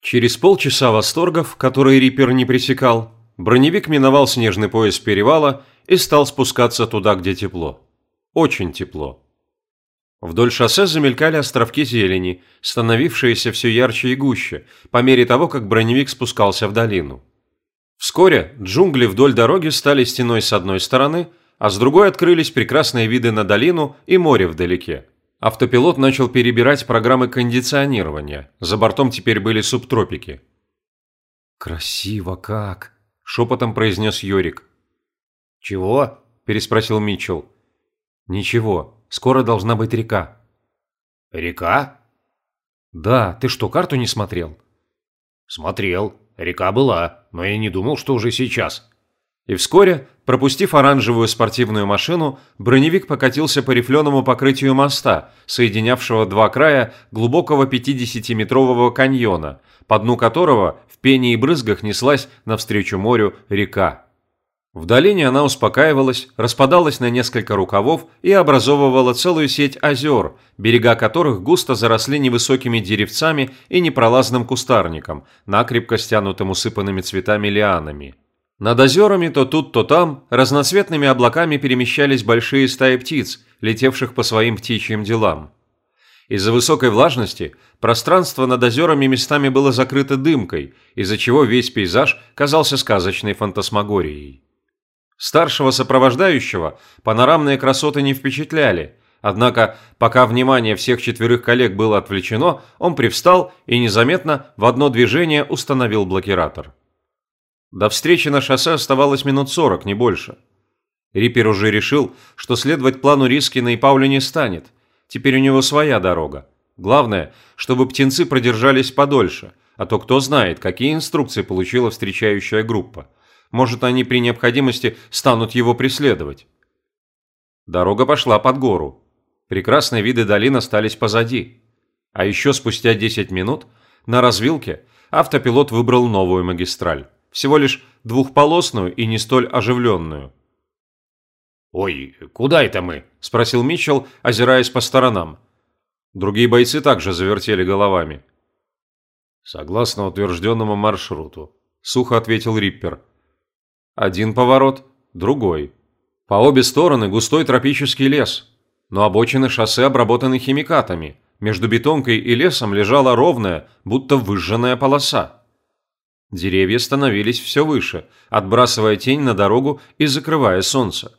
Через полчаса восторгов, которые Риппер не пресекал, броневик миновал снежный пояс перевала и стал спускаться туда, где тепло. Очень тепло. Вдоль шоссе замелькали островки зелени, становившиеся все ярче и гуще, по мере того, как броневик спускался в долину. Вскоре джунгли вдоль дороги стали стеной с одной стороны, а с другой открылись прекрасные виды на долину и море вдалеке. Автопилот начал перебирать программы кондиционирования. За бортом теперь были субтропики. «Красиво как!» – шепотом произнес Йорик. «Чего?» – переспросил Митчелл. «Ничего, скоро должна быть река». «Река?» «Да, ты что, карту не смотрел?» «Смотрел. Река была, но я не думал, что уже сейчас». И вскоре, пропустив оранжевую спортивную машину, броневик покатился по рифленому покрытию моста, соединявшего два края глубокого 50-метрового каньона, по дну которого в пене и брызгах неслась навстречу морю река. В долине она успокаивалась, распадалась на несколько рукавов и образовывала целую сеть озер, берега которых густо заросли невысокими деревцами и непролазным кустарником, накрепко стянутым усыпанными цветами лианами. Над озерами то тут, то там разноцветными облаками перемещались большие стаи птиц, летевших по своим птичьим делам. Из-за высокой влажности пространство над озерами местами было закрыто дымкой, из-за чего весь пейзаж казался сказочной фантасмагорией. Старшего сопровождающего панорамные красоты не впечатляли, однако пока внимание всех четверых коллег было отвлечено, он привстал и незаметно в одно движение установил блокиратор. До встречи на шоссе оставалось минут сорок, не больше. Риппер уже решил, что следовать плану Рискина и Пауля не станет. Теперь у него своя дорога. Главное, чтобы птенцы продержались подольше, а то кто знает, какие инструкции получила встречающая группа. Может, они при необходимости станут его преследовать. Дорога пошла под гору. Прекрасные виды долин остались позади. А еще спустя 10 минут на развилке автопилот выбрал новую магистраль всего лишь двухполосную и не столь оживленную. «Ой, куда это мы?» – спросил Митчелл, озираясь по сторонам. Другие бойцы также завертели головами. «Согласно утвержденному маршруту», – сухо ответил Риппер. «Один поворот, другой. По обе стороны густой тропический лес, но обочины шоссе обработаны химикатами. Между бетонкой и лесом лежала ровная, будто выжженная полоса. Деревья становились все выше, отбрасывая тень на дорогу и закрывая солнце.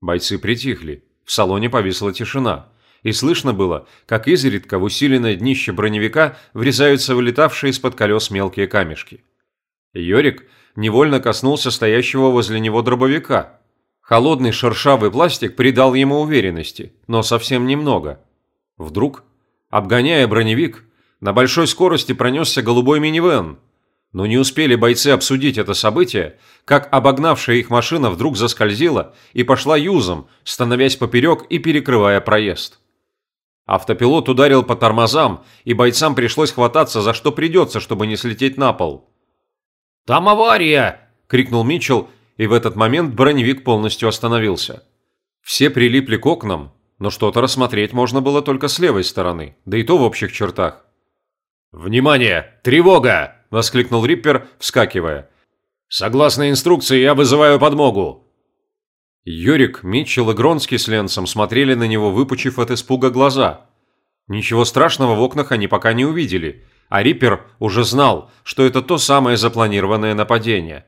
Бойцы притихли, в салоне повисла тишина, и слышно было, как изредка в усиленное днище броневика врезаются вылетавшие из-под колес мелкие камешки. Йорик невольно коснулся стоящего возле него дробовика. Холодный шершавый пластик придал ему уверенности, но совсем немного. Вдруг, обгоняя броневик, на большой скорости пронесся голубой минивэн – но не успели бойцы обсудить это событие, как обогнавшая их машина вдруг заскользила и пошла юзом, становясь поперек и перекрывая проезд. Автопилот ударил по тормозам, и бойцам пришлось хвататься за что придется, чтобы не слететь на пол. «Там авария!» – крикнул Митчелл, и в этот момент броневик полностью остановился. Все прилипли к окнам, но что-то рассмотреть можно было только с левой стороны, да и то в общих чертах. «Внимание! Тревога!» – воскликнул Риппер, вскакивая. «Согласно инструкции, я вызываю подмогу!» Юрик, Митчелл и Гронский с Ленсом смотрели на него, выпучив от испуга глаза. Ничего страшного в окнах они пока не увидели, а Риппер уже знал, что это то самое запланированное нападение.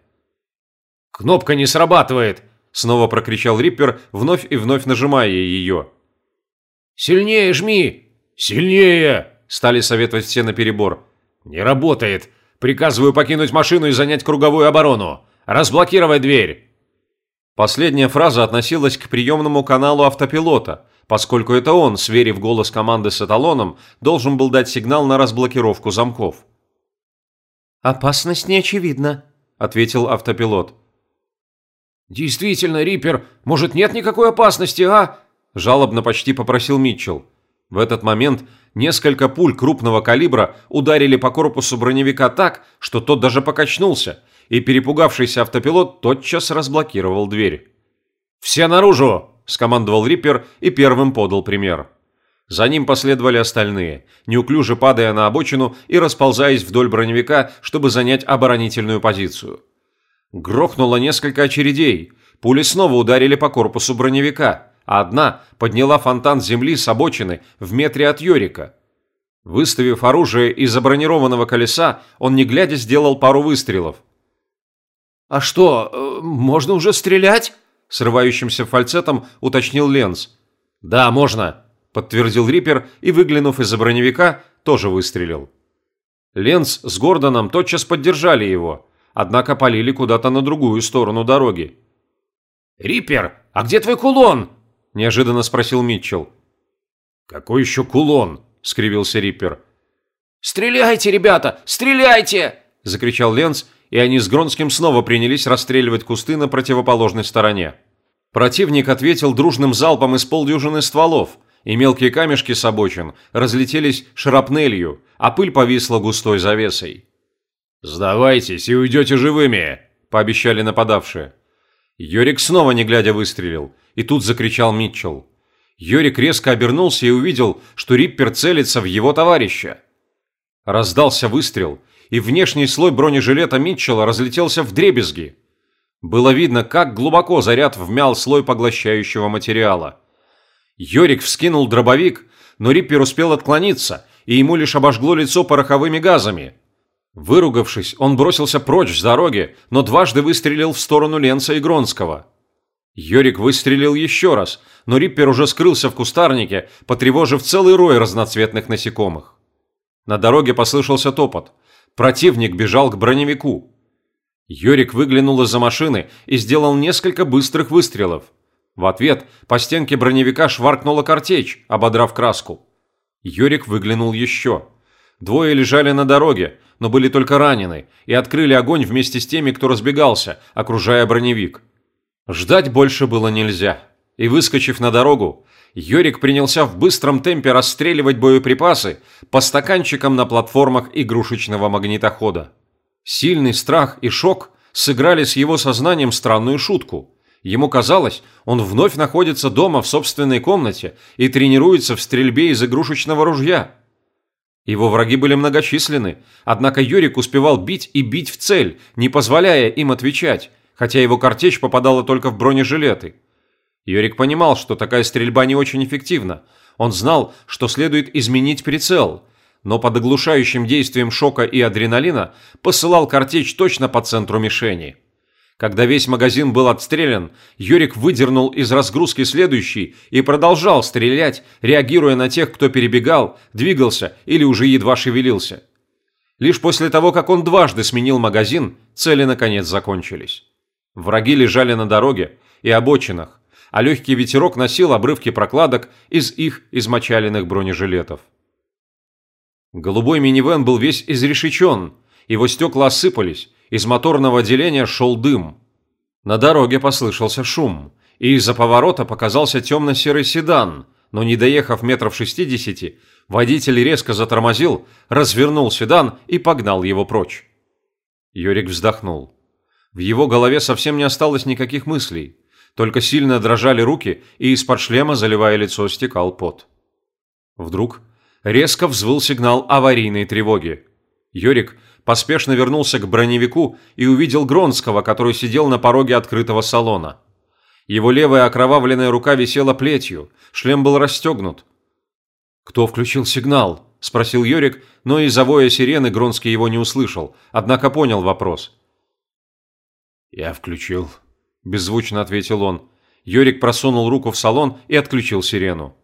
«Кнопка не срабатывает!» – снова прокричал Риппер, вновь и вновь нажимая ее. «Сильнее жми! Сильнее!» – стали советовать все наперебор. «Не работает! Приказываю покинуть машину и занять круговую оборону. Разблокировать дверь!» Последняя фраза относилась к приемному каналу автопилота, поскольку это он, сверив голос команды с эталоном, должен был дать сигнал на разблокировку замков. «Опасность не очевидна», — ответил автопилот. «Действительно, Риппер, может, нет никакой опасности, а?» – жалобно почти попросил Митчелл. В этот момент несколько пуль крупного калибра ударили по корпусу броневика так, что тот даже покачнулся, и перепугавшийся автопилот тотчас разблокировал дверь. «Все наружу!» – скомандовал Риппер и первым подал пример. За ним последовали остальные, неуклюже падая на обочину и расползаясь вдоль броневика, чтобы занять оборонительную позицию. Грохнуло несколько очередей, пули снова ударили по корпусу броневика, а одна подняла фонтан земли с обочины в метре от Йорика. Выставив оружие из-за колеса, он не глядя сделал пару выстрелов. «А что, э, можно уже стрелять?» Срывающимся фальцетом уточнил Ленц. «Да, можно», – подтвердил Риппер и, выглянув из-за броневика, тоже выстрелил. Ленц с Гордоном тотчас поддержали его, однако полили куда-то на другую сторону дороги. «Риппер, а где твой кулон?» – неожиданно спросил Митчелл. «Какой еще кулон?» – скривился Риппер. «Стреляйте, ребята, стреляйте!» – закричал Ленц, и они с Гронским снова принялись расстреливать кусты на противоположной стороне. Противник ответил дружным залпом из полдюжины стволов, и мелкие камешки с обочин разлетелись шрапнелью, а пыль повисла густой завесой. «Сдавайтесь и уйдете живыми!» – пообещали нападавшие. Йорик снова не глядя выстрелил, и тут закричал Митчелл. Йорик резко обернулся и увидел, что Риппер целится в его товарища. Раздался выстрел, и внешний слой бронежилета Митчелла разлетелся в дребезги. Было видно, как глубоко заряд вмял слой поглощающего материала. Йорик вскинул дробовик, но Риппер успел отклониться, и ему лишь обожгло лицо пороховыми газами. Выругавшись, он бросился прочь с дороги, но дважды выстрелил в сторону Ленца и Гронского. Йорик выстрелил еще раз, но Риппер уже скрылся в кустарнике, потревожив целый рой разноцветных насекомых. На дороге послышался топот. Противник бежал к броневику. Йорик выглянул из-за машины и сделал несколько быстрых выстрелов. В ответ по стенке броневика шваркнула картечь, ободрав краску. Йорик выглянул еще. Двое лежали на дороге, но были только ранены, и открыли огонь вместе с теми, кто разбегался, окружая броневик. Ждать больше было нельзя. И выскочив на дорогу, Йорик принялся в быстром темпе расстреливать боеприпасы по стаканчикам на платформах игрушечного магнитохода. Сильный страх и шок сыграли с его сознанием странную шутку. Ему казалось, он вновь находится дома в собственной комнате и тренируется в стрельбе из игрушечного ружья. Его враги были многочисленны, однако Юрик успевал бить и бить в цель, не позволяя им отвечать, хотя его картечь попадала только в бронежилеты. Юрик понимал, что такая стрельба не очень эффективна. Он знал, что следует изменить прицел, но под оглушающим действием шока и адреналина посылал картечь точно по центру мишени. Когда весь магазин был отстрелян, Юрик выдернул из разгрузки следующий и продолжал стрелять, реагируя на тех, кто перебегал, двигался или уже едва шевелился. Лишь после того, как он дважды сменил магазин, цели наконец закончились. Враги лежали на дороге и обочинах, а легкий ветерок носил обрывки прокладок из их измочаленных бронежилетов. Голубой минивэн был весь изрешечен, его стекла осыпались, из моторного отделения шел дым. На дороге послышался шум, и из-за поворота показался темно-серый седан, но не доехав метров шестидесяти, водитель резко затормозил, развернул седан и погнал его прочь. Юрик вздохнул. В его голове совсем не осталось никаких мыслей, только сильно дрожали руки, и из-под шлема, заливая лицо, стекал пот. Вдруг резко взвыл сигнал аварийной тревоги. Юрик поспешно вернулся к броневику и увидел Гронского, который сидел на пороге открытого салона. Его левая окровавленная рука висела плетью, шлем был расстегнут. «Кто включил сигнал?» – спросил Йорик, но из-за воя сирены Гронский его не услышал, однако понял вопрос. «Я включил», – беззвучно ответил он. Йорик просунул руку в салон и отключил сирену.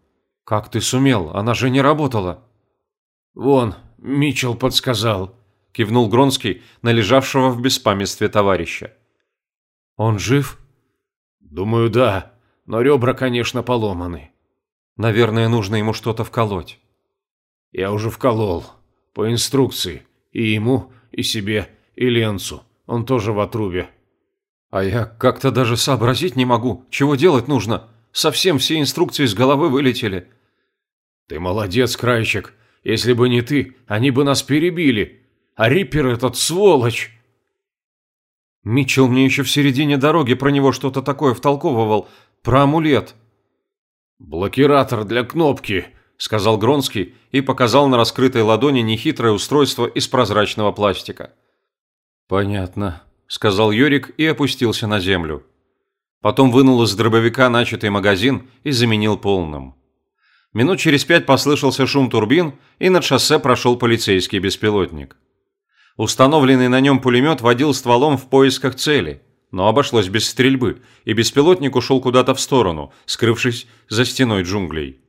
«Как ты сумел? Она же не работала». «Вон, Митчелл подсказал», – кивнул Гронский на лежавшего в беспамятстве товарища. «Он жив?» «Думаю, да, но ребра, конечно, поломаны». «Наверное, нужно ему что-то вколоть». «Я уже вколол. По инструкции. И ему, и себе, и Ленцу. Он тоже в отрубе». А я как-то даже сообразить не могу, чего делать нужно. Совсем все инструкции из головы вылетели. Ты молодец, Крайчик. Если бы не ты, они бы нас перебили. А Риппер этот сволочь. Митчелл мне еще в середине дороги про него что-то такое втолковывал. Про амулет. Блокиратор для кнопки. сказал Гронский и показал на раскрытой ладони нехитрое устройство из прозрачного пластика. «Понятно», – сказал Юрик и опустился на землю. Потом вынул из дробовика начатый магазин и заменил полным. Минут через пять послышался шум турбин, и над шоссе прошел полицейский беспилотник. Установленный на нем пулемет водил стволом в поисках цели, но обошлось без стрельбы, и беспилотник ушел куда-то в сторону, скрывшись за стеной джунглей.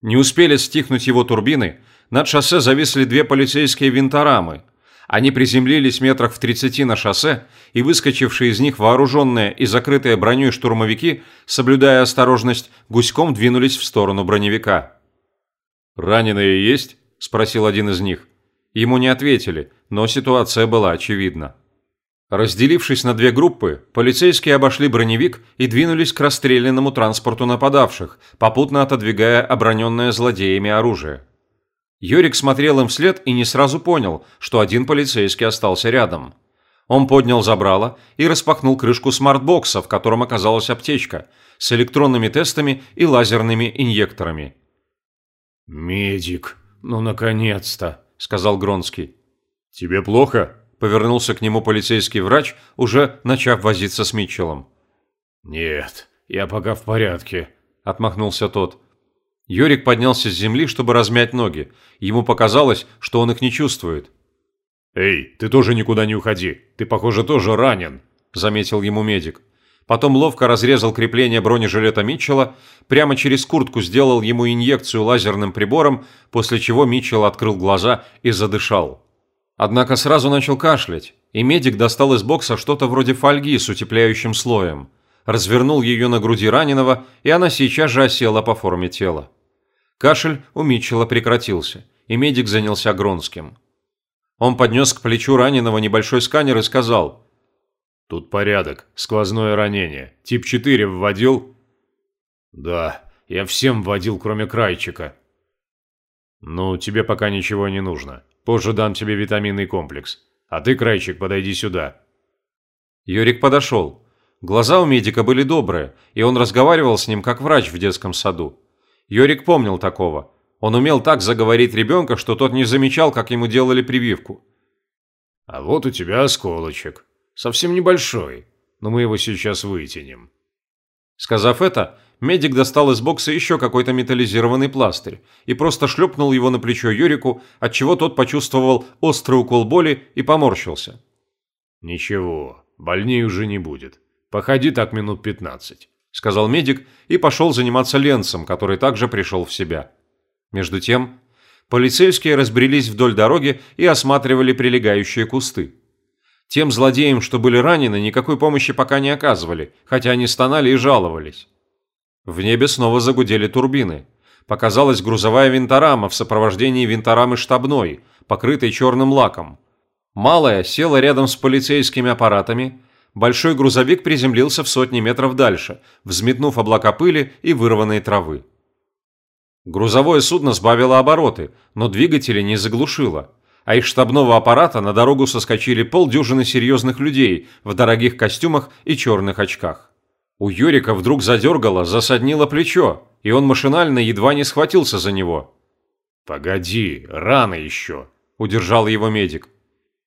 Не успели стихнуть его турбины, над шоссе зависли две полицейские винторамы, они приземлились метрах в 30 на шоссе, и выскочившие из них вооруженные и закрытые броней штурмовики, соблюдая осторожность, гуськом двинулись в сторону броневика. «Раненые есть?» – спросил один из них. Ему не ответили, но ситуация была очевидна. Разделившись на две группы, полицейские обошли броневик и двинулись к расстрелянному транспорту нападавших, попутно отодвигая оброненное злодеями оружие. Юрик смотрел им вслед и не сразу понял, что один полицейский остался рядом. Он поднял забрало и распахнул крышку смартбокса, в котором оказалась аптечка, с электронными тестами и лазерными инъекторами. «Медик, ну наконец-то!» – сказал Гронский. «Тебе плохо?» – повернулся к нему полицейский врач, уже начав возиться с Митчеллом. «Нет, я пока в порядке», – отмахнулся тот. Йорик поднялся с земли, чтобы размять ноги. Ему показалось, что он их не чувствует. «Эй, ты тоже никуда не уходи. Ты, похоже, тоже ранен», – заметил ему медик. Потом ловко разрезал крепление бронежилета Митчелла, прямо через куртку сделал ему инъекцию лазерным прибором, после чего Митчелл открыл глаза и задышал. Однако сразу начал кашлять, и медик достал из бокса что-то вроде фольги с утепляющим слоем. Развернул ее на груди раненого, и она сейчас же осела по форме тела. Кашель у Митчелла прекратился, и медик занялся Гронским. Он поднес к плечу раненого небольшой сканер и сказал. «Тут порядок. Сквозное ранение. Тип 4 вводил?» «Да, я всем вводил, кроме Крайчика». «Ну, тебе пока ничего не нужно. Позже дам тебе витаминный комплекс. А ты, Крайчик, подойди сюда». Юрик подошел. Глаза у медика были добрые, и он разговаривал с ним как врач в детском саду. Йорик помнил такого. Он умел так заговорить ребенка, что тот не замечал, как ему делали прививку. «А вот у тебя осколочек. Совсем небольшой, но мы его сейчас вытянем». Сказав это, медик достал из бокса еще какой-то металлизированный пластырь и просто шлепнул его на плечо Юрику, отчего тот почувствовал острый укол боли и поморщился. «Ничего, больнее уже не будет. Походи так минут пятнадцать. – сказал медик и пошел заниматься Ленцем, который также пришел в себя. Между тем, полицейские разбрелись вдоль дороги и осматривали прилегающие кусты. Тем злодеям, что были ранены, никакой помощи пока не оказывали, хотя они стонали и жаловались. В небе снова загудели турбины. Показалась грузовая винторама в сопровождении винторамы штабной, покрытой черным лаком. Малая села рядом с полицейскими аппаратами – большой грузовик приземлился в сотни метров дальше, взметнув облака пыли и вырванной травы. Грузовое судно сбавило обороты, но двигатели не заглушило, а из штабного аппарата на дорогу соскочили полдюжины серьезных людей в дорогих костюмах и черных очках. У Юрика вдруг задергало, засаднило плечо, и он машинально едва не схватился за него. «Погоди, рано еще», – удержал его медик.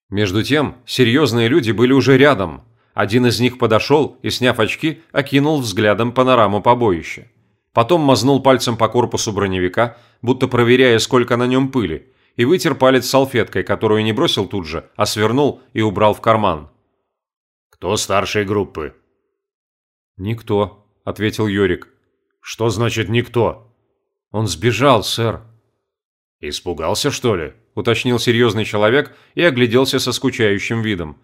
Между тем, серьезные люди были уже рядом, один из них подошел и, сняв очки, окинул взглядом панораму побоища. Потом мазнул пальцем по корпусу броневика, будто проверяя, сколько на нем пыли, и вытер палец салфеткой, которую не бросил тут же, а свернул и убрал в карман. «Кто старшей группы?» «Никто», — ответил Йорик. «Что значит «никто»?» «Он сбежал, сэр». «Испугался, что ли?» – уточнил серьезный человек и огляделся со скучающим видом.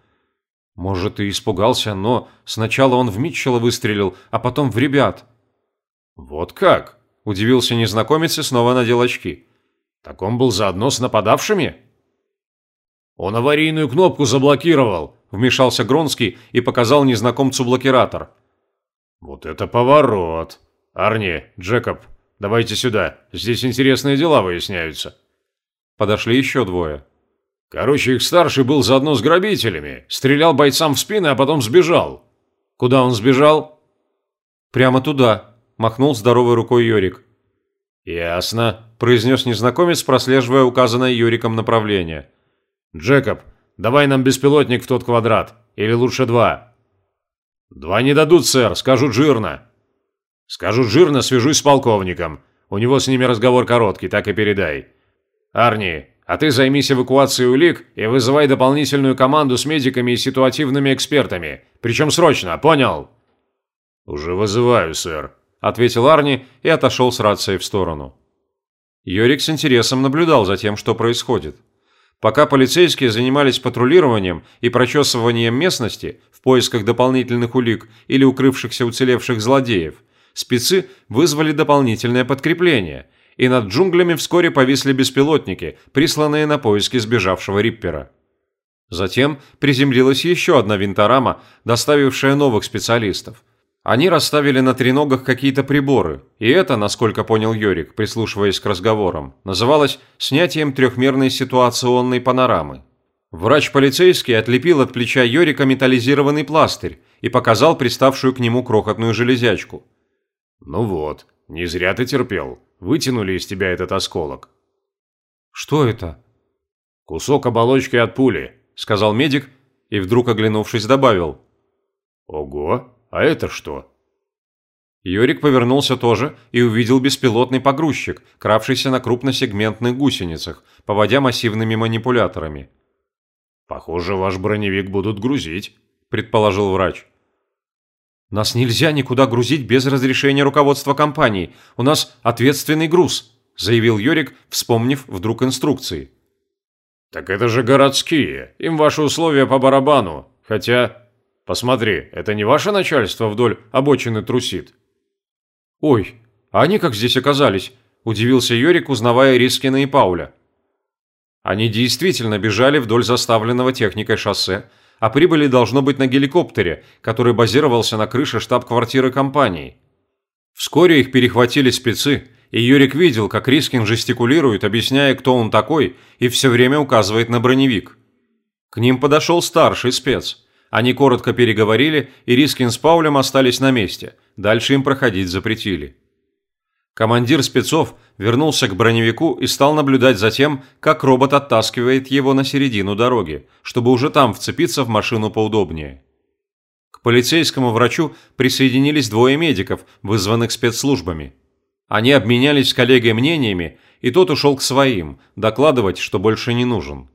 Может, и испугался, но сначала он в Митчелла выстрелил, а потом в ребят. Вот как? Удивился незнакомец и снова надел очки. Так он был заодно с нападавшими? Он аварийную кнопку заблокировал, вмешался Гронский и показал незнакомцу блокиратор. Вот это поворот. Арни, Джекоб, давайте сюда. Здесь интересные дела выясняются. Подошли еще двое. Короче, их старший был заодно с грабителями, стрелял бойцам в спины, а потом сбежал. Куда он сбежал? Прямо туда, махнул здоровой рукой Йорик. «Ясно», – произнес незнакомец, прослеживая указанное Юриком направление. «Джекоб, давай нам беспилотник в тот квадрат. Или лучше два». «Два не дадут, сэр, скажут жирно». «Скажут жирно, свяжусь с полковником. У него с ними разговор короткий, так и передай. Арни, а ты займись эвакуацией улик и вызывай дополнительную команду с медиками и ситуативными экспертами. Причем срочно, понял?» «Уже вызываю, сэр», – ответил Арни и отошел с рацией в сторону. Йорик с интересом наблюдал за тем, что происходит. Пока полицейские занимались патрулированием и прочесыванием местности в поисках дополнительных улик или укрывшихся уцелевших злодеев, спецы вызвали дополнительное подкрепление – и над джунглями вскоре повисли беспилотники, присланные на поиски сбежавшего Риппера. Затем приземлилась еще одна винторама, доставившая новых специалистов. Они расставили на треногах какие-то приборы, и это, насколько понял Йорик, прислушиваясь к разговорам, называлось снятием трехмерной ситуационной панорамы. Врач-полицейский отлепил от плеча Йорика металлизированный пластырь и показал приставшую к нему крохотную железячку. «Ну вот, не зря ты терпел вытянули из тебя этот осколок». «Что это?» «Кусок оболочки от пули», – сказал медик и вдруг, оглянувшись, добавил. «Ого, а это что?» Юрик повернулся тоже и увидел беспилотный погрузчик, кравшийся на крупносегментных гусеницах, поводя массивными манипуляторами. «Похоже, ваш броневик будут грузить», – предположил врач. Нас нельзя никуда грузить без разрешения руководства компании. У нас ответственный груз», – заявил Йорик, вспомнив вдруг инструкции. «Так это же городские. Им ваши условия по барабану. Хотя, посмотри, это не ваше начальство вдоль обочины трусит?» «Ой, а они как здесь оказались?» – удивился Йорик, узнавая Рискина и Пауля. Они действительно бежали вдоль заставленного техникой шоссе, а прибыли должно быть на геликоптере, который базировался на крыше штаб-квартиры компании. Вскоре их перехватили спецы, и Юрик видел, как Рискин жестикулирует, объясняя, кто он такой, и все время указывает на броневик. К ним подошел старший спец. Они коротко переговорили, и Рискин с Паулем остались на месте. Дальше им проходить запретили. Командир спецов вернулся к броневику и стал наблюдать за тем, как робот оттаскивает его на середину дороги, чтобы уже там вцепиться в машину поудобнее. К полицейскому врачу присоединились двое медиков, вызванных спецслужбами. Они обменялись с коллегой мнениями, и тот ушел к своим, докладывать, что больше не нужен.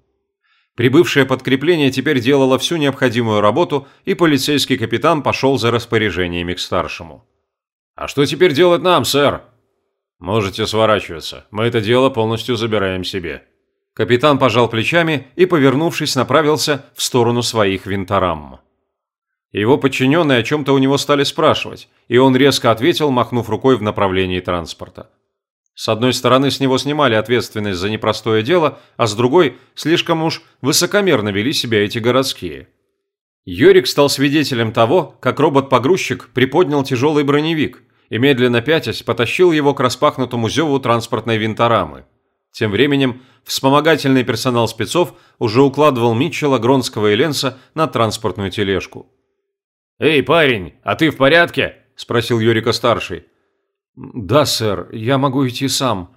Прибывшее подкрепление теперь делало всю необходимую работу, и полицейский капитан пошел за распоряжениями к старшему. «А что теперь делать нам, сэр?» «Можете сворачиваться. Мы это дело полностью забираем себе». Капитан пожал плечами и, повернувшись, направился в сторону своих винторам. Его подчиненные о чем-то у него стали спрашивать, и он резко ответил, махнув рукой в направлении транспорта. С одной стороны, с него снимали ответственность за непростое дело, а с другой, слишком уж высокомерно вели себя эти городские. Йорик стал свидетелем того, как робот-погрузчик приподнял тяжелый броневик, и, медленно пятясь, потащил его к распахнутому зеву транспортной винторамы. Тем временем вспомогательный персонал спецов уже укладывал Митчелла, Гронского и Ленса на транспортную тележку. «Эй, парень, а ты в порядке?» – спросил Юрика-старший. «Да, сэр, я могу идти сам».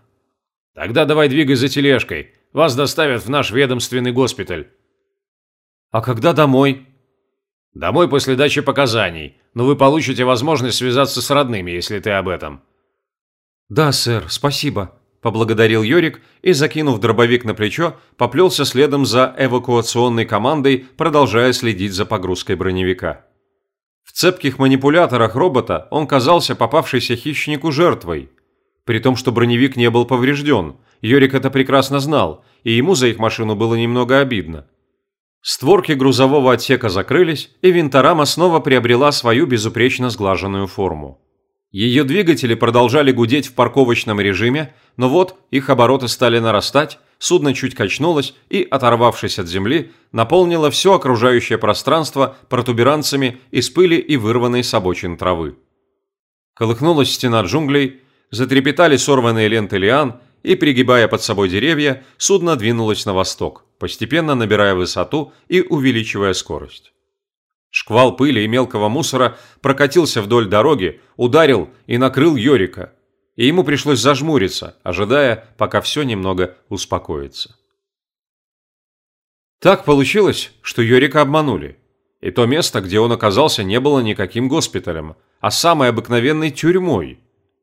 «Тогда давай двигай за тележкой. Вас доставят в наш ведомственный госпиталь». «А когда домой?» Домой после дачи показаний, но вы получите возможность связаться с родными, если ты об этом». «Да, сэр, спасибо», – поблагодарил Йорик и, закинув дробовик на плечо, поплелся следом за эвакуационной командой, продолжая следить за погрузкой броневика. В цепких манипуляторах робота он казался попавшейся хищнику жертвой. При том, что броневик не был поврежден, Йорик это прекрасно знал, и ему за их машину было немного обидно. Створки грузового отсека закрылись, и винторама снова приобрела свою безупречно сглаженную форму. Ее двигатели продолжали гудеть в парковочном режиме, но вот их обороты стали нарастать, судно чуть качнулось и, оторвавшись от земли, наполнило все окружающее пространство протуберанцами из пыли и вырванной с обочин травы. Колыхнулась стена джунглей, затрепетали сорванные ленты лиан, и, пригибая под собой деревья, судно двинулось на восток, постепенно набирая высоту и увеличивая скорость. Шквал пыли и мелкого мусора прокатился вдоль дороги, ударил и накрыл Йорика. И ему пришлось зажмуриться, ожидая, пока все немного успокоится. Так получилось, что Йорика обманули. И то место, где он оказался, не было никаким госпиталем, а самой обыкновенной тюрьмой.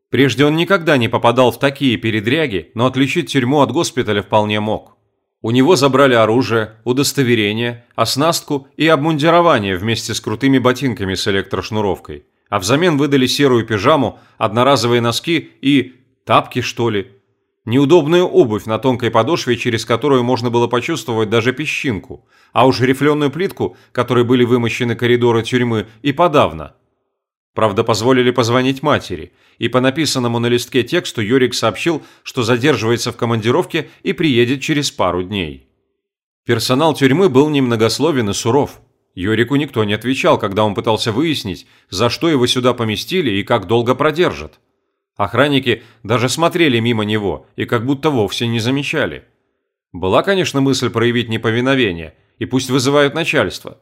Прежде он никогда не попадал в такие передряги, но отличить тюрьму от госпиталя вполне мог. У него забрали оружие, удостоверение, оснастку и обмундирование вместе с крутыми ботинками с электрошнуровкой, а взамен выдали серую пижаму, одноразовые носки и... тапки, что ли. Неудобную обувь на тонкой подошве, через которую можно было почувствовать даже песчинку, а уж рифленую плитку, которой были вымощены коридоры тюрьмы, и подавно. Правда, позволили позвонить матери, и по написанному на листке тексту Юрик сообщил, что задерживается в командировке и приедет через пару дней. Персонал тюрьмы был немногословен и суров. Юрику никто не отвечал, когда он пытался выяснить, за что его сюда поместили и как долго продержат. Охранники даже смотрели мимо него и как будто вовсе не замечали. Была, конечно, мысль проявить неповиновение, и пусть вызывают начальство.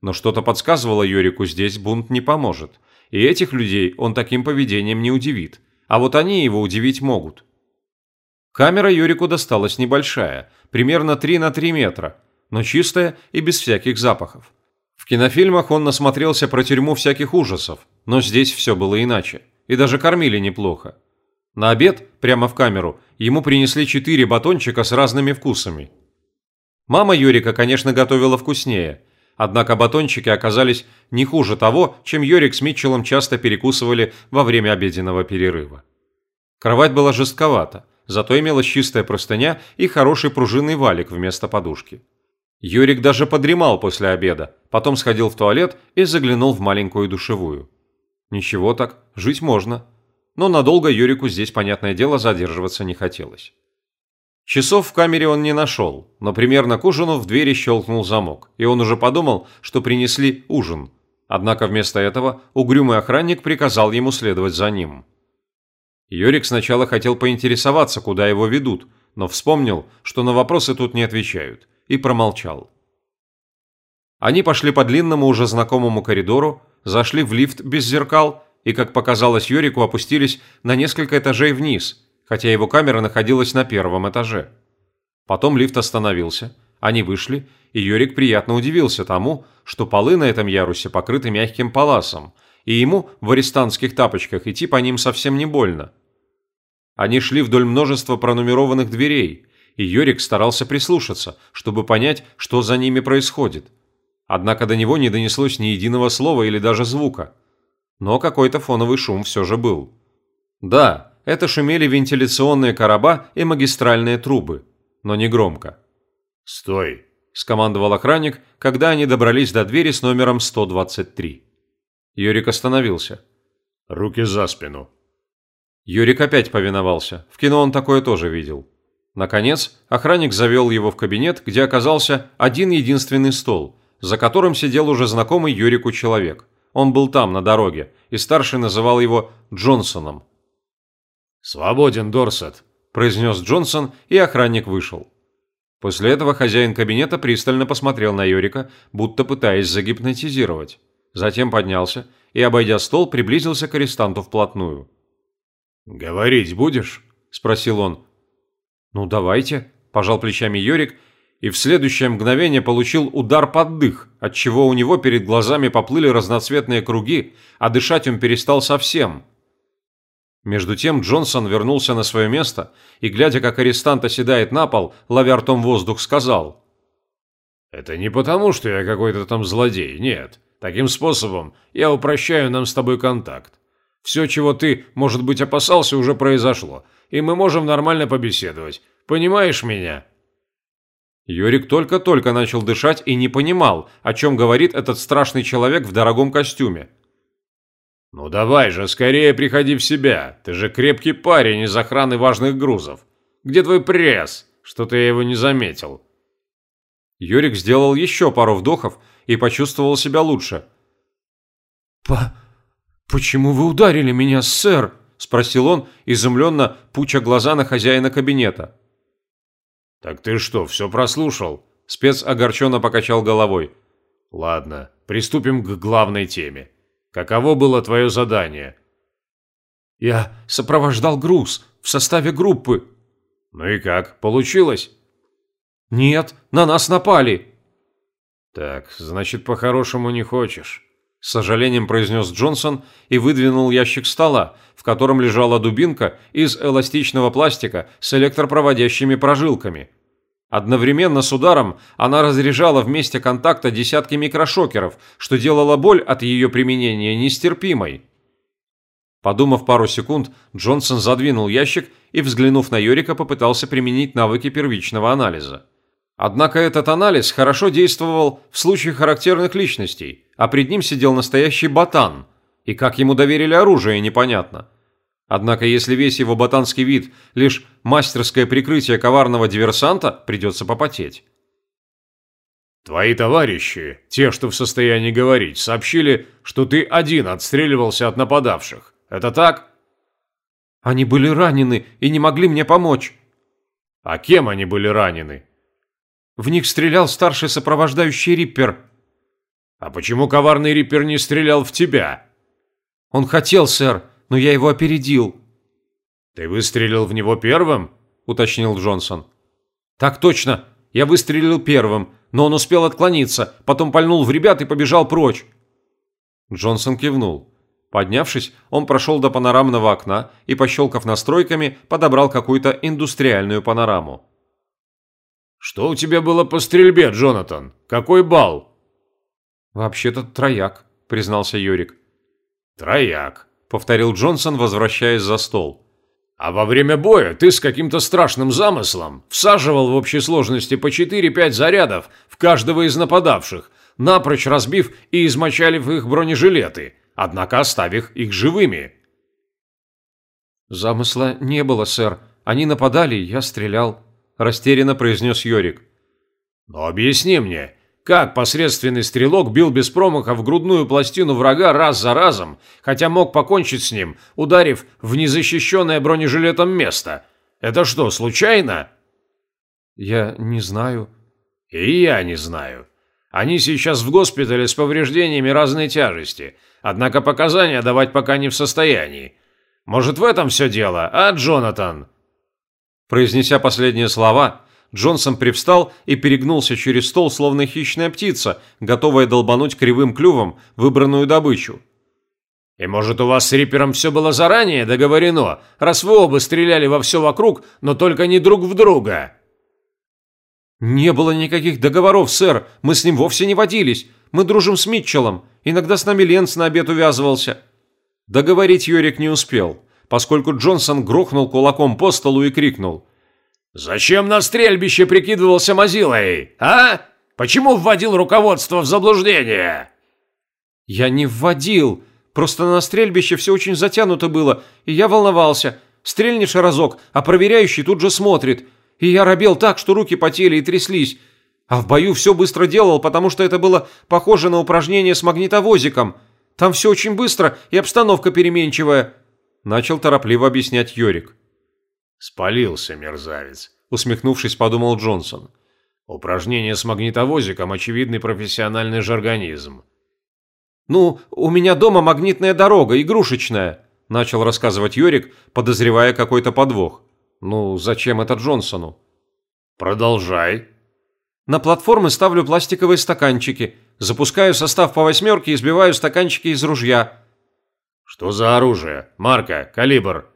Но что-то подсказывало Юрику, здесь бунт не поможет – и этих людей он таким поведением не удивит, а вот они его удивить могут. Камера Юрику досталась небольшая, примерно 3 на 3 метра, но чистая и без всяких запахов. Кинофильмах он насмотрелся про тюрьму всяких ужасов, но здесь все было иначе, и даже кормили неплохо. На обед, прямо в камеру, ему принесли четыре батончика с разными вкусами. Мама Юрика, конечно, готовила вкуснее, Однако батончики оказались не хуже того, чем Йорик с Митчеллом часто перекусывали во время обеденного перерыва. Кровать была жестковата, зато имелась чистая простыня и хороший пружинный валик вместо подушки. Юрик даже подремал после обеда, потом сходил в туалет и заглянул в маленькую душевую. Ничего так, жить можно. Но надолго Юрику здесь, понятное дело, задерживаться не хотелось. Часов в камере он не нашел, но примерно к ужину в двери щелкнул замок, и он уже подумал, что принесли ужин. Однако вместо этого угрюмый охранник приказал ему следовать за ним. Йорик сначала хотел поинтересоваться, куда его ведут, но вспомнил, что на вопросы тут не отвечают, и промолчал. Они пошли по длинному уже знакомому коридору, зашли в лифт без зеркал и, как показалось Йорику, опустились на несколько этажей вниз – хотя его камера находилась на первом этаже. Потом лифт остановился, они вышли, и Йорик приятно удивился тому, что полы на этом ярусе покрыты мягким паласом, и ему в арестантских тапочках идти по ним совсем не больно. Они шли вдоль множества пронумерованных дверей, и Йорик старался прислушаться, чтобы понять, что за ними происходит. Однако до него не донеслось ни единого слова или даже звука. Но какой-то фоновый шум все же был. Да, это шумели вентиляционные короба и магистральные трубы, но не громко. «Стой!» – скомандовал охранник, когда они добрались до двери с номером 123. Юрик остановился. «Руки за спину». Юрик опять повиновался. В кино он такое тоже видел. Наконец, охранник завел его в кабинет, где оказался один единственный стол, за которым сидел уже знакомый Юрику человек. Он был там, на дороге, и старший называл его Джонсоном. «Свободен, Дорсет», – произнес Джонсон, и охранник вышел. После этого хозяин кабинета пристально посмотрел на Йорика, будто пытаясь загипнотизировать. Затем поднялся и, обойдя стол, приблизился к арестанту вплотную. «Говорить будешь?» – спросил он. «Ну, давайте», – пожал плечами Йорик, и в следующее мгновение получил удар под дых, отчего у него перед глазами поплыли разноцветные круги, а дышать он перестал совсем – между тем Джонсон вернулся на свое место и, глядя, как арестант оседает на пол, ловя ртом воздух, сказал. «Это не потому, что я какой-то там злодей, нет. Таким способом я упрощаю нам с тобой контакт. Все, чего ты, может быть, опасался, уже произошло, и мы можем нормально побеседовать. Понимаешь меня?» Юрик только-только начал дышать и не понимал, о чем говорит этот страшный человек в дорогом костюме. «Ну давай же, скорее приходи в себя. Ты же крепкий парень из охраны важных грузов. Где твой пресс? Что-то я его не заметил». Юрик сделал еще пару вдохов и почувствовал себя лучше. «По... почему вы ударили меня, сэр?» – спросил он, изумленно пуча глаза на хозяина кабинета. «Так ты что, все прослушал?» Спец огорченно покачал головой. «Ладно, приступим к главной теме. Каково было твое задание?» «Я сопровождал груз в составе группы». «Ну и как, получилось?» «Нет, на нас напали». «Так, значит, по-хорошему не хочешь», – с сожалением произнес Джонсон и выдвинул ящик стола, в котором лежала дубинка из эластичного пластика с электропроводящими прожилками. Одновременно с ударом она разряжала в месте контакта десятки микрошокеров, что делало боль от ее применения нестерпимой. Подумав пару секунд, Джонсон задвинул ящик и, взглянув на Йорика, попытался применить навыки первичного анализа. Однако этот анализ хорошо действовал в случае характерных личностей, а пред ним сидел настоящий ботан. И как ему доверили оружие, непонятно. Однако если весь его ботанский вид – лишь мастерское прикрытие коварного диверсанта, придется попотеть. «Твои товарищи, те, что в состоянии говорить, сообщили, что ты один отстреливался от нападавших. Это так?» «Они были ранены и не могли мне помочь». «А кем они были ранены?» В них стрелял старший сопровождающий Риппер. А почему коварный Риппер не стрелял в тебя? Он хотел, сэр, но я его опередил. Ты выстрелил в него первым? Уточнил Джонсон. Так точно. Я выстрелил первым, но он успел отклониться, потом пальнул в ребят и побежал прочь. Джонсон кивнул. Поднявшись, он прошел до панорамного окна и, пощелкав настройками, подобрал какую-то индустриальную панораму. «Что у тебя было по стрельбе, Джонатан? Какой балл?» «Вообще-то трояк», – признался Юрик. «Трояк», – повторил Джонсон, возвращаясь за стол. «А во время боя ты с каким-то страшным замыслом всаживал в общей сложности по 4-5 зарядов в каждого из нападавших, напрочь разбив и измочалив их бронежилеты, однако оставив их живыми». «Замысла не было, сэр. Они нападали, я стрелял», растерянно произнес Йорик. «Но объясни мне, как посредственный стрелок бил без промаха в грудную пластину врага раз за разом, хотя мог покончить с ним, ударив в незащищенное бронежилетом место? Это что, случайно?» «Я не знаю». «И я не знаю. Они сейчас в госпитале с повреждениями разной тяжести, однако показания давать пока не в состоянии. Может, в этом все дело, а, Джонатан?» Произнеся последние слова, Джонсон привстал и перегнулся через стол, словно хищная птица, готовая долбануть кривым клювом выбранную добычу. «И может, у вас с Рипером все было заранее договорено, раз вы оба стреляли во все вокруг, но только не друг в друга?» «Не было никаких договоров, сэр. Мы с ним вовсе не водились. Мы дружим с Митчеллом. Иногда с нами Ленц на обед увязывался». Договорить Йорик не успел поскольку Джонсон грохнул кулаком по столу и крикнул. «Зачем на стрельбище прикидывался Мазилой, а? Почему вводил руководство в заблуждение?» «Я не вводил. Просто на стрельбище все очень затянуто было, и я волновался. Стрельнешь разок, а проверяющий тут же смотрит. И я робел так, что руки потели и тряслись. А в бою все быстро делал, потому что это было похоже на упражнение с магнитовозиком. Там все очень быстро и обстановка переменчивая начал торопливо объяснять Йорик. «Спалился мерзавец», – усмехнувшись, подумал Джонсон. «Упражнение с магнитовозиком – очевидный профессиональный жаргонизм». «Ну, у меня дома магнитная дорога, игрушечная», – начал рассказывать Йорик, подозревая какой-то подвох. «Ну, зачем это Джонсону?» «Продолжай». «На платформы ставлю пластиковые стаканчики, запускаю состав по восьмерке и сбиваю стаканчики из ружья». «Что за оружие? Марка? Калибр?»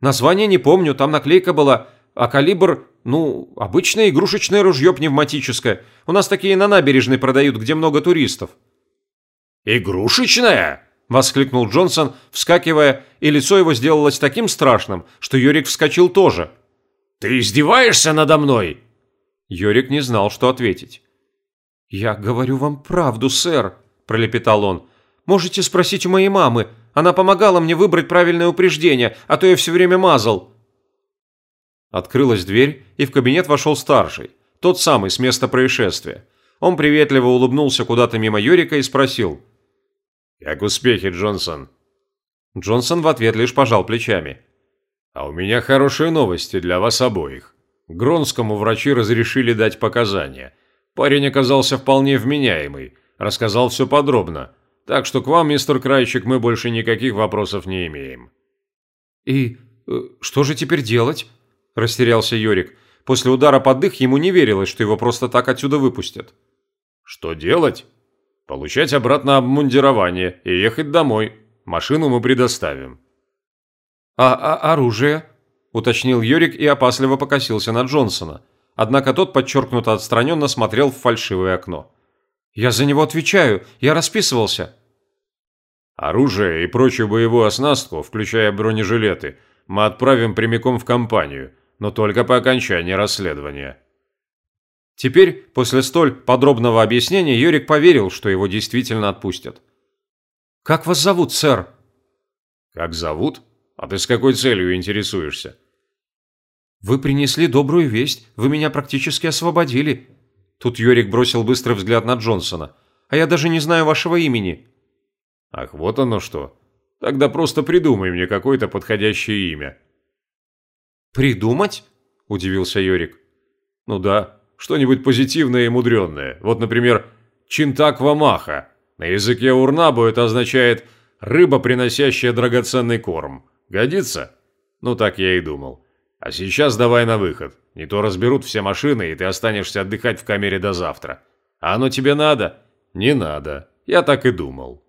«Название не помню, там наклейка была. А калибр, ну, обычное игрушечное ружье пневматическое. У нас такие на набережной продают, где много туристов». «Игрушечное?» – воскликнул Джонсон, вскакивая, и лицо его сделалось таким страшным, что Йорик вскочил тоже. «Ты издеваешься надо мной?» Йорик не знал, что ответить. «Я говорю вам правду, сэр», – пролепетал он. Можете спросить у моей мамы. Она помогала мне выбрать правильное упреждение, а то я все время мазал». Открылась дверь, и в кабинет вошел старший, тот самый с места происшествия. Он приветливо улыбнулся куда-то мимо Юрика и спросил. «Как успехи, Джонсон?» Джонсон в ответ лишь пожал плечами. «А у меня хорошие новости для вас обоих. Гронскому врачи разрешили дать показания. Парень оказался вполне вменяемый, рассказал все подробно. Так что к вам, мистер Крайчик, мы больше никаких вопросов не имеем». «И э, что же теперь делать?» – растерялся Йорик. После удара под дых ему не верилось, что его просто так отсюда выпустят. «Что делать? Получать обратно обмундирование и ехать домой. Машину мы предоставим». «А, а оружие?» – уточнил Йорик и опасливо покосился на Джонсона. Однако тот подчеркнуто отстраненно смотрел в фальшивое окно. «Я за него отвечаю, я расписывался». «Оружие и прочую боевую оснастку, включая бронежилеты, мы отправим прямиком в компанию, но только по окончании расследования». Теперь, после столь подробного объяснения, Йорик поверил, что его действительно отпустят. «Как вас зовут, сэр?» «Как зовут? А ты с какой целью интересуешься?» «Вы принесли добрую весть, вы меня практически освободили». Тут Йорик бросил быстрый взгляд на Джонсона. «А я даже не знаю вашего имени». «Ах, вот оно что. Тогда просто придумай мне какое-то подходящее имя». «Придумать?» – удивился Йорик. «Ну да, что-нибудь позитивное и мудренное. Вот, например, Чинтаквамаха. На языке урнабу это означает «рыба, приносящая драгоценный корм». Годится? Ну, так я и думал. А сейчас давай на выход. Не то разберут все машины, и ты останешься отдыхать в камере до завтра. А оно тебе надо? Не надо. Я так и думал.